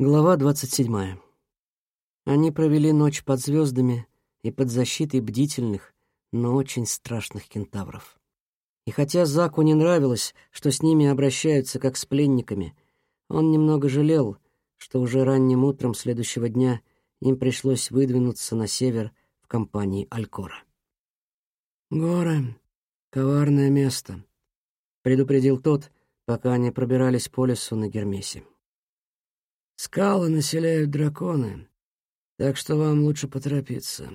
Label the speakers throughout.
Speaker 1: Глава 27. Они провели ночь под звездами и под защитой бдительных, но очень страшных кентавров. И хотя Заку не нравилось, что с ними обращаются как с пленниками, он немного жалел, что уже ранним утром следующего дня им пришлось выдвинуться на север в компании Алькора. «Горы — коварное место», — предупредил тот, пока они пробирались по лесу на Гермесе. Скалы населяют драконы, так что вам лучше поторопиться.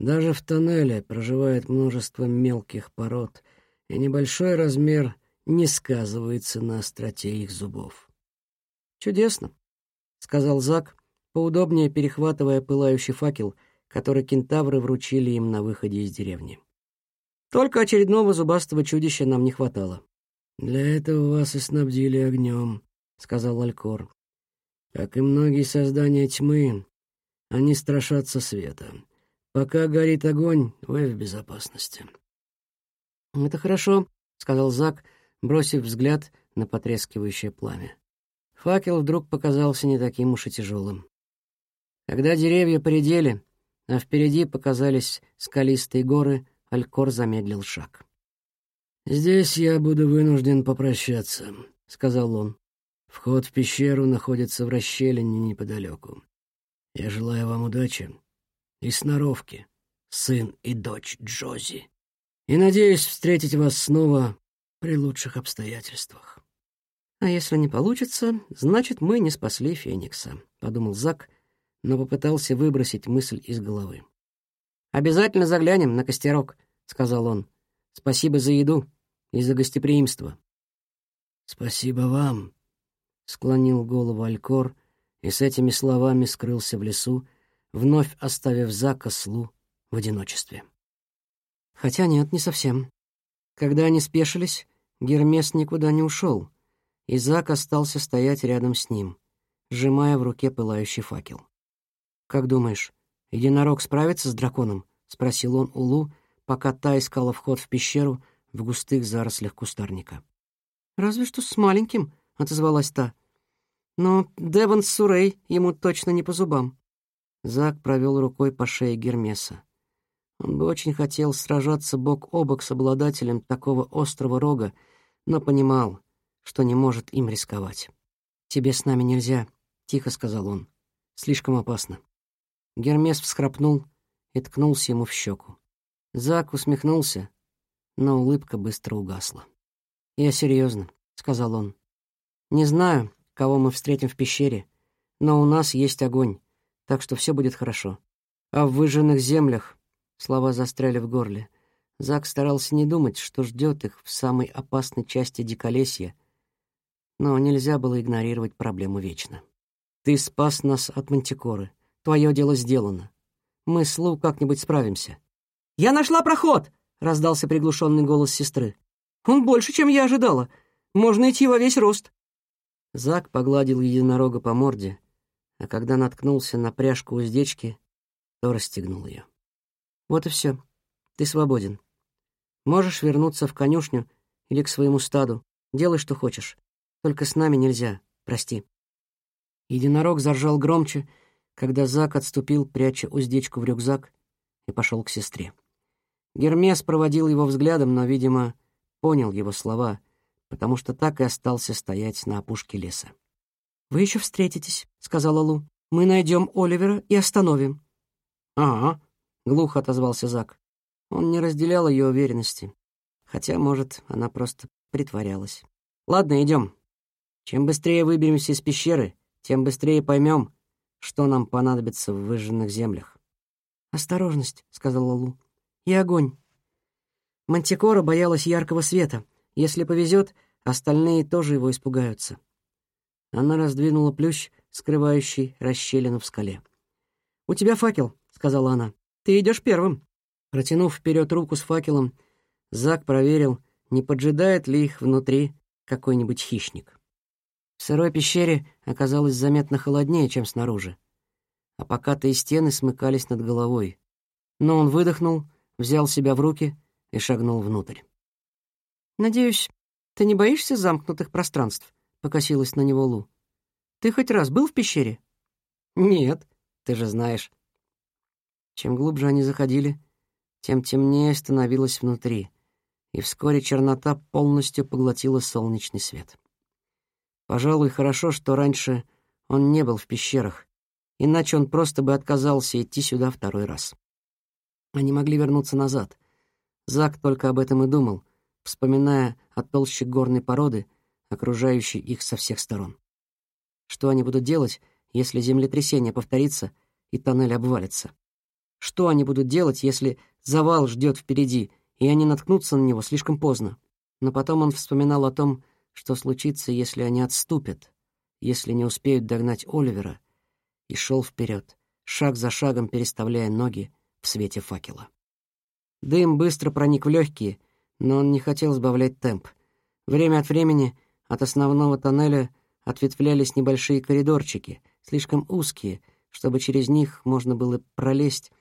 Speaker 1: Даже в тоннеле проживает множество мелких пород, и небольшой размер не сказывается на остроте их зубов. «Чудесно», — сказал Зак, поудобнее перехватывая пылающий факел, который кентавры вручили им на выходе из деревни. «Только очередного зубастого чудища нам не хватало». «Для этого вас и снабдили огнем», — сказал Алькор. Как и многие создания тьмы, они страшатся света. Пока горит огонь, вы в безопасности. «Это хорошо», — сказал Зак, бросив взгляд на потрескивающее пламя. Факел вдруг показался не таким уж и тяжелым. Когда деревья поредели, а впереди показались скалистые горы, Алькор замедлил шаг. «Здесь я буду вынужден попрощаться», — сказал он. Вход в пещеру находится в расщелине неподалеку. Я желаю вам удачи и сноровки, сын и дочь Джози. И надеюсь встретить вас снова при лучших обстоятельствах.
Speaker 2: «А если не получится, значит, мы не спасли Феникса», — подумал Зак, но попытался выбросить мысль из головы.
Speaker 1: «Обязательно заглянем на костерок», — сказал он. «Спасибо за еду и за гостеприимство».
Speaker 2: «Спасибо вам», склонил голову Алькор и с этими словами скрылся в лесу, вновь оставив Зака слу в одиночестве.
Speaker 1: Хотя нет, не совсем. Когда они спешились, Гермес никуда не ушел, и Зак остался стоять рядом с ним, сжимая в руке пылающий факел. «Как думаешь, единорог справится с драконом?» — спросил он Улу, пока та искала вход в пещеру в густых зарослях кустарника.
Speaker 2: «Разве что с маленьким», — отозвалась та. «Но Деван Сурей ему точно не по зубам».
Speaker 1: Зак провел рукой по шее Гермеса. Он бы очень хотел сражаться бок о бок с обладателем такого острого рога, но понимал, что не может им рисковать. «Тебе с нами нельзя», — тихо сказал он. «Слишком опасно». Гермес всхрапнул и ткнулся ему в щеку. Зак усмехнулся, но улыбка быстро угасла. «Я серьезно», — сказал он. Не знаю, кого мы встретим в пещере, но у нас есть огонь, так что все будет хорошо. А в выжженных землях слова застряли в горле. Зак старался не думать, что ждет их в самой опасной части диколесья, но нельзя было игнорировать проблему вечно. «Ты спас нас от мантикоры. Твое дело сделано. Мы с Лу как-нибудь справимся».
Speaker 2: «Я нашла проход!» — раздался приглушенный голос сестры. «Он больше, чем я ожидала. Можно идти во весь рост».
Speaker 1: Зак погладил единорога по морде, а когда наткнулся на пряжку уздечки, то расстегнул ее. «Вот и все. Ты свободен. Можешь вернуться в конюшню или к своему стаду. Делай, что хочешь. Только с нами нельзя. Прости». Единорог заржал громче, когда Зак отступил, пряча уздечку в рюкзак, и пошел к сестре. Гермес проводил его взглядом, но, видимо, понял его слова потому что так и остался стоять на опушке леса.
Speaker 2: «Вы еще встретитесь», — сказала Лу. «Мы найдем Оливера и остановим».
Speaker 1: «Ага», — глухо отозвался Зак. Он не разделял ее уверенности, хотя, может, она просто притворялась. «Ладно, идем. Чем быстрее выберемся из пещеры, тем быстрее поймем, что нам понадобится в выжженных землях».
Speaker 2: «Осторожность», — сказала Лу. «И огонь». Мантикора боялась яркого света — если повезет, остальные тоже его испугаются.
Speaker 1: Она раздвинула плющ, скрывающий расщелину в скале.
Speaker 2: «У тебя факел», — сказала она. «Ты идешь первым».
Speaker 1: Протянув вперед руку с факелом, Зак проверил, не поджидает ли их внутри какой-нибудь хищник. В сырой пещере оказалось заметно холоднее, чем снаружи, а покатые стены смыкались над головой. Но он выдохнул, взял себя в руки и шагнул внутрь.
Speaker 2: «Надеюсь, ты не боишься замкнутых пространств?» — покосилась на него Лу.
Speaker 1: Ты хоть раз был в пещере?» «Нет, ты же знаешь». Чем глубже они заходили, тем темнее становилось внутри, и вскоре чернота полностью поглотила солнечный свет. Пожалуй, хорошо, что раньше он не был в пещерах, иначе он просто бы отказался идти сюда второй раз. Они могли вернуться назад. Зак только об этом и думал, вспоминая о толще горной породы, окружающей их со всех сторон. Что они будут делать, если землетрясение повторится и тоннель обвалится? Что они будут делать, если завал ждет впереди, и они наткнутся на него слишком поздно? Но потом он вспоминал о том, что случится, если они отступят, если не успеют догнать Оливера, и шел вперед, шаг за шагом переставляя ноги в свете факела. Дым быстро проник в легкие, но он не хотел сбавлять темп. Время от времени от основного тоннеля ответвлялись небольшие коридорчики, слишком узкие, чтобы через них можно было пролезть,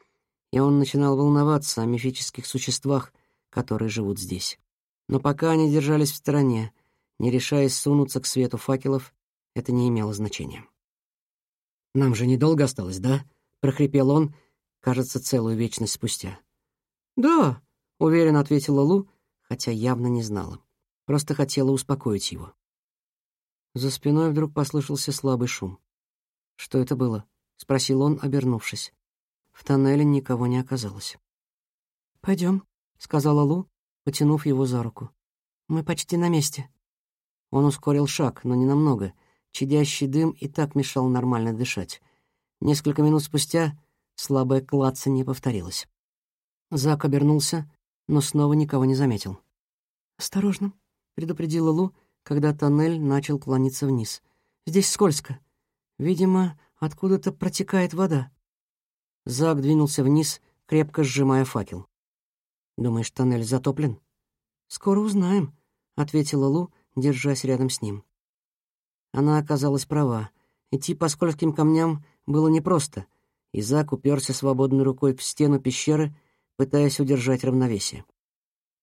Speaker 1: и он начинал волноваться о мифических существах, которые живут здесь. Но пока они держались в стороне, не решаясь сунуться к свету факелов, это не имело значения. «Нам же недолго осталось, да?» — прохрипел он, кажется, целую вечность спустя. «Да», — уверенно ответила Лу, хотя явно не знала. Просто хотела успокоить его. За спиной вдруг послышался слабый шум. «Что это было?» — спросил он, обернувшись. В тоннеле никого не оказалось. «Пойдем», — сказала Лу, потянув его за руку. «Мы почти на месте». Он ускорил шаг, но не намного. Чадящий дым и так мешал нормально дышать. Несколько минут спустя слабое клацанье повторилось. Зак обернулся, но снова никого не заметил. «Осторожно», — предупредила Лу, когда тоннель начал клониться вниз. «Здесь скользко. Видимо, откуда-то протекает вода». Зак двинулся вниз, крепко сжимая факел. «Думаешь, тоннель затоплен?» «Скоро узнаем», — ответила Лу, держась рядом с ним. Она оказалась права. Идти по скользким камням было непросто, и Зак уперся свободной рукой в стену пещеры, пытаясь удержать равновесие.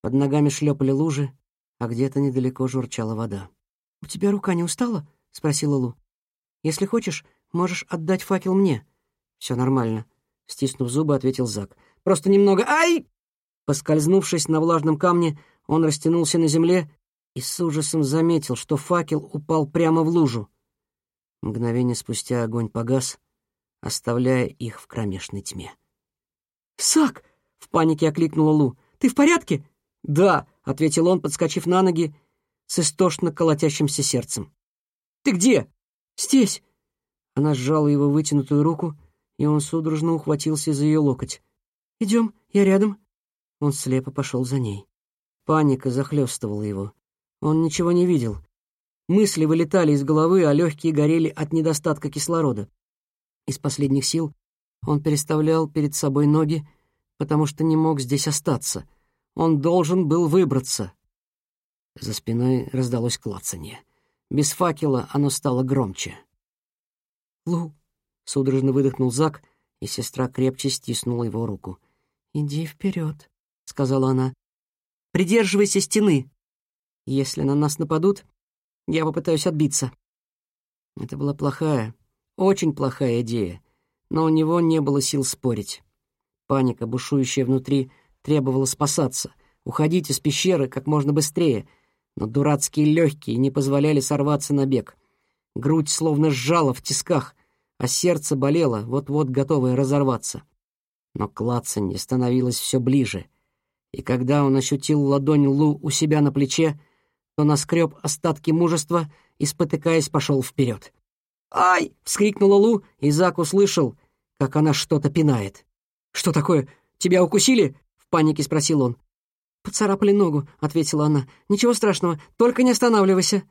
Speaker 1: Под ногами шлепали лужи, а где-то недалеко журчала вода. «У тебя рука не устала?» — спросила Лу. «Если хочешь, можешь отдать факел мне». «Все нормально», — стиснув зубы, ответил Зак. «Просто немного... Ай!» Поскользнувшись на влажном камне, он растянулся на земле и с ужасом заметил, что факел упал прямо в лужу. Мгновение спустя огонь погас, оставляя их в кромешной тьме. «Сак!» — в панике окликнула Лу. «Ты в порядке?» «Да», — ответил он, подскочив на ноги с истошно колотящимся сердцем. «Ты где?» «Здесь». Она сжала его вытянутую руку, и он судорожно ухватился за ее локоть. «Идем, я рядом». Он слепо пошел за ней. Паника захлестывала его. Он ничего не видел. Мысли вылетали из головы, а легкие горели от недостатка кислорода. Из последних сил он переставлял перед собой ноги, потому что не мог здесь остаться — он должен был выбраться. За спиной раздалось клацанье. Без факела оно стало громче. «Лу!» — судорожно выдохнул Зак, и сестра крепче стиснула его руку. «Иди вперед, сказала она. «Придерживайся стены. Если на нас нападут, я попытаюсь отбиться». Это была плохая, очень плохая идея, но у него не было сил спорить. Паника, бушующая внутри, требовало спасаться, уходить из пещеры как можно быстрее, но дурацкие легкие не позволяли сорваться на бег. Грудь словно сжала в тисках, а сердце болело, вот-вот готовое разорваться. Но клацанье становилось все ближе, и когда он ощутил ладонь Лу у себя на плече, то наскреб остатки мужества и, спотыкаясь, пошел вперед. «Ай!» — вскрикнула Лу, и Зак услышал, как она что-то пинает. «Что такое? Тебя укусили?» панике спросил он. «Поцарапали ногу», — ответила она. «Ничего страшного, только не останавливайся».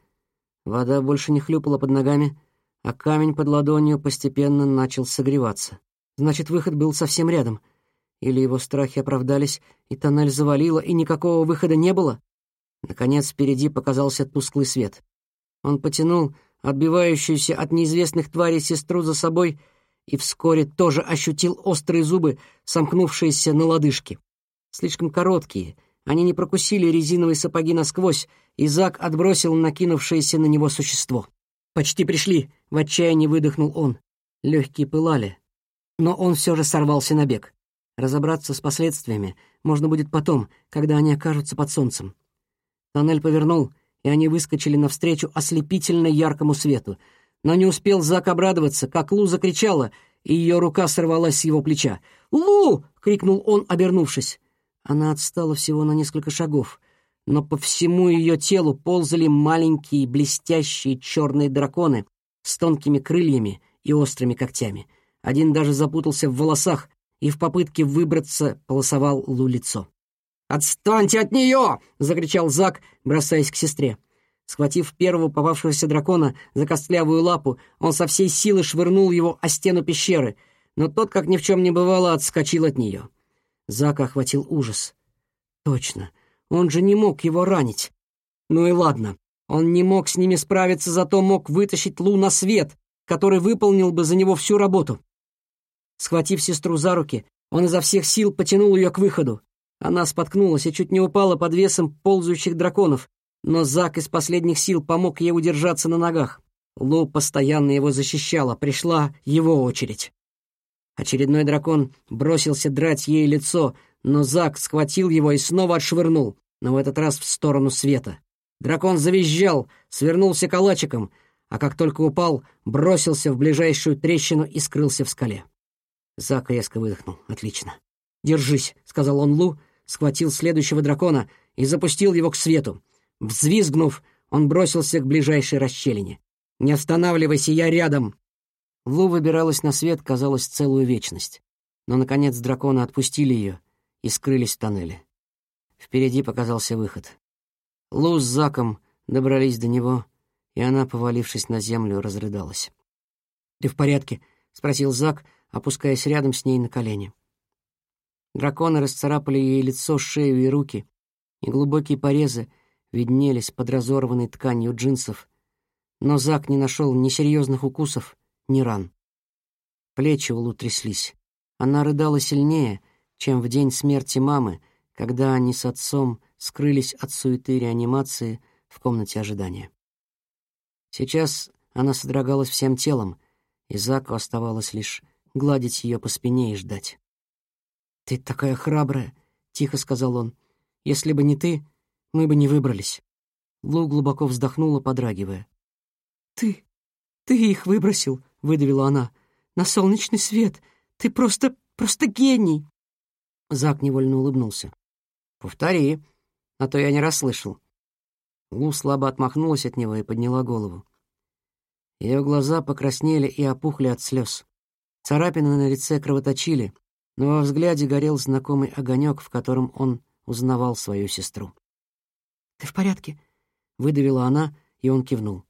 Speaker 1: Вода больше не хлюпала под ногами, а камень под ладонью постепенно начал согреваться. Значит, выход был совсем рядом. Или его страхи оправдались, и тоннель завалило, и никакого выхода не было? Наконец, впереди показался тусклый свет. Он потянул отбивающуюся от неизвестных тварей сестру за собой и вскоре тоже ощутил острые зубы, сомкнувшиеся на лодыжке слишком короткие. Они не прокусили резиновые сапоги насквозь, и Зак отбросил накинувшееся на него существо. «Почти пришли!» — в отчаянии выдохнул он. Легкие пылали, но он все же сорвался на бег. Разобраться с последствиями можно будет потом, когда они окажутся под солнцем. Тоннель повернул, и они выскочили навстречу ослепительно яркому свету. Но не успел Зак обрадоваться, как Лу закричала, и ее рука сорвалась с его плеча. «Лу!» — крикнул он, обернувшись. Она отстала всего на несколько шагов, но по всему ее телу ползали маленькие блестящие черные драконы с тонкими крыльями и острыми когтями. Один даже запутался в волосах и в попытке выбраться полосовал Лу лицо. «Отстаньте от нее!» — закричал Зак, бросаясь к сестре. Схватив первого попавшегося дракона за костлявую лапу, он со всей силы швырнул его о стену пещеры, но тот, как ни в чем не бывало, отскочил от нее. Зака охватил ужас. Точно, он же не мог его ранить. Ну и ладно, он не мог с ними справиться, зато мог вытащить Лу на свет, который выполнил бы за него всю работу. Схватив сестру за руки, он изо всех сил потянул ее к выходу. Она споткнулась и чуть не упала под весом ползающих драконов, но Зак из последних сил помог ей удержаться на ногах. Лу постоянно его защищала, пришла его очередь. Очередной дракон бросился драть ей лицо, но Зак схватил его и снова отшвырнул, но в этот раз в сторону света. Дракон завизжал, свернулся калачиком, а как только упал, бросился в ближайшую трещину и скрылся в скале. Зак резко выдохнул. «Отлично. Держись», — сказал он Лу, схватил следующего дракона и запустил его к свету. Взвизгнув, он бросился к ближайшей расщелине. «Не останавливайся, я рядом!» Лу выбиралась на свет, казалось, целую вечность. Но, наконец, драконы отпустили ее и скрылись в тоннеле. Впереди показался выход. Лу с Заком добрались до него, и она, повалившись на землю, разрыдалась. «Ты в порядке?» — спросил Зак, опускаясь рядом с ней на колени. Драконы расцарапали ей лицо, шею и руки, и глубокие порезы виднелись под разорванной тканью джинсов, но Зак не нашел ни серьезных укусов, ни ран. Плечи у Лу тряслись. Она рыдала сильнее, чем в день смерти мамы, когда они с отцом скрылись от суеты реанимации в комнате ожидания. Сейчас она содрогалась всем телом, и Заку оставалось лишь гладить ее по спине и ждать. «Ты такая храбрая», — тихо сказал он. «Если бы не ты, мы бы не выбрались». Лу глубоко вздохнула, подрагивая. «Ты... ты их выбросил», — выдавила она. «На солнечный свет. Ты просто... просто гений!» Зак невольно улыбнулся. «Повтори, а то я не расслышал». Лу слабо отмахнулась от него и подняла голову. Ее глаза покраснели и опухли от слез. Царапины на лице кровоточили, но во взгляде горел знакомый огонек, в котором он узнавал свою сестру. «Ты в порядке?» — выдавила она, и он кивнул.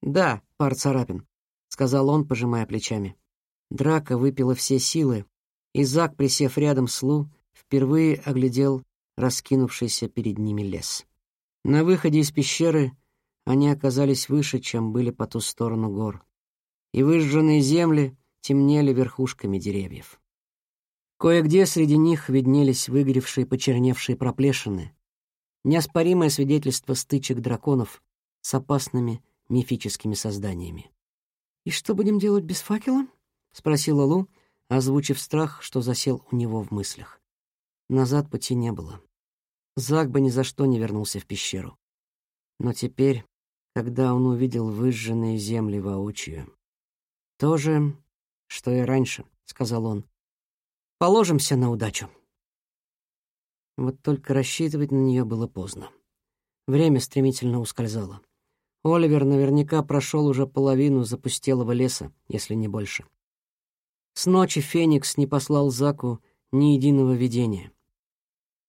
Speaker 1: «Да, пар царапин», — сказал он, пожимая плечами. Драка выпила все силы, и Зак, присев рядом с Лу, впервые оглядел раскинувшийся перед ними лес. На выходе из пещеры они оказались выше, чем были по ту сторону гор, и выжженные земли темнели верхушками деревьев. Кое-где среди них виднелись выгоревшие, почерневшие проплешины, неоспоримое свидетельство стычек драконов с опасными мифическими созданиями. «И что будем делать без факела?» — спросила Лу, озвучив страх, что засел у него в мыслях. Назад пути не было. Зак бы ни за что не вернулся в пещеру. Но теперь, когда он увидел выжженные земли воочию... «То же, что и раньше», — сказал он. «Положимся на удачу». Вот только рассчитывать на нее было поздно. Время стремительно ускользало. Оливер наверняка прошел уже половину запустелого леса, если не больше. С ночи Феникс не послал Заку ни единого видения.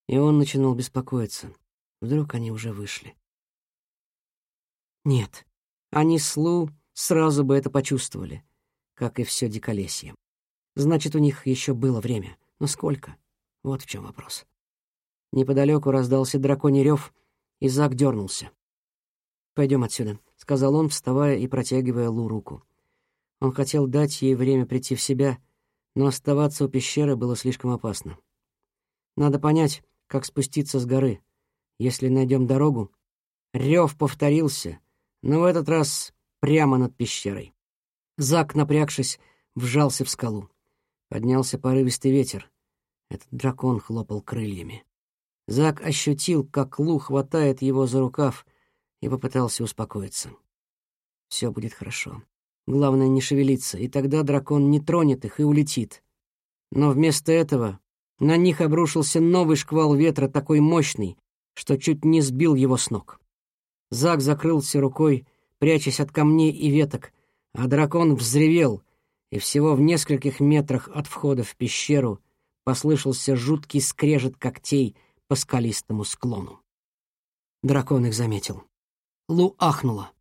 Speaker 1: И он начинал беспокоиться. Вдруг они уже вышли. Нет, они с Лу сразу бы это почувствовали, как и все диколесье. Значит, у них еще было время. Но сколько? Вот в чем вопрос. Неподалеку раздался драконий рев, и Зак дернулся. «Пойдем отсюда», — сказал он, вставая и протягивая Лу руку. Он хотел дать ей время прийти в себя, но оставаться у пещеры было слишком опасно. Надо понять, как спуститься с горы. Если найдем дорогу... Рев повторился, но в этот раз прямо над пещерой. Зак, напрягшись, вжался в скалу. Поднялся порывистый ветер. Этот дракон хлопал крыльями. Зак ощутил, как Лу хватает его за рукав и попытался успокоиться. Все будет хорошо. Главное не шевелиться, и тогда дракон не тронет их и улетит. Но вместо этого на них обрушился новый шквал ветра, такой мощный, что чуть не сбил его с ног. Зак закрылся рукой, прячась от камней и веток, а дракон взревел, и всего в нескольких метрах от входа в пещеру послышался жуткий скрежет когтей по скалистому склону. Дракон их заметил. Лу ахнула.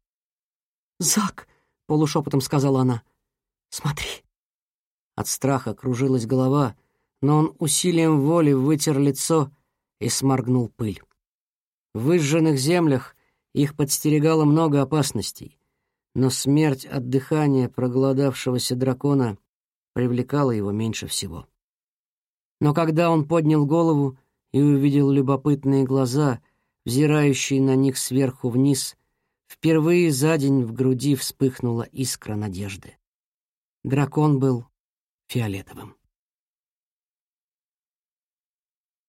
Speaker 1: «Зак!» — полушепотом сказала она. «Смотри!» От страха кружилась голова, но он усилием воли вытер лицо и сморгнул пыль. В выжженных землях их подстерегало много опасностей, но смерть от дыхания проголодавшегося дракона привлекала его меньше всего. Но когда он поднял голову и увидел любопытные глаза, взирающие на них сверху вниз, впервые за день в груди вспыхнула искра надежды. Дракон был фиолетовым.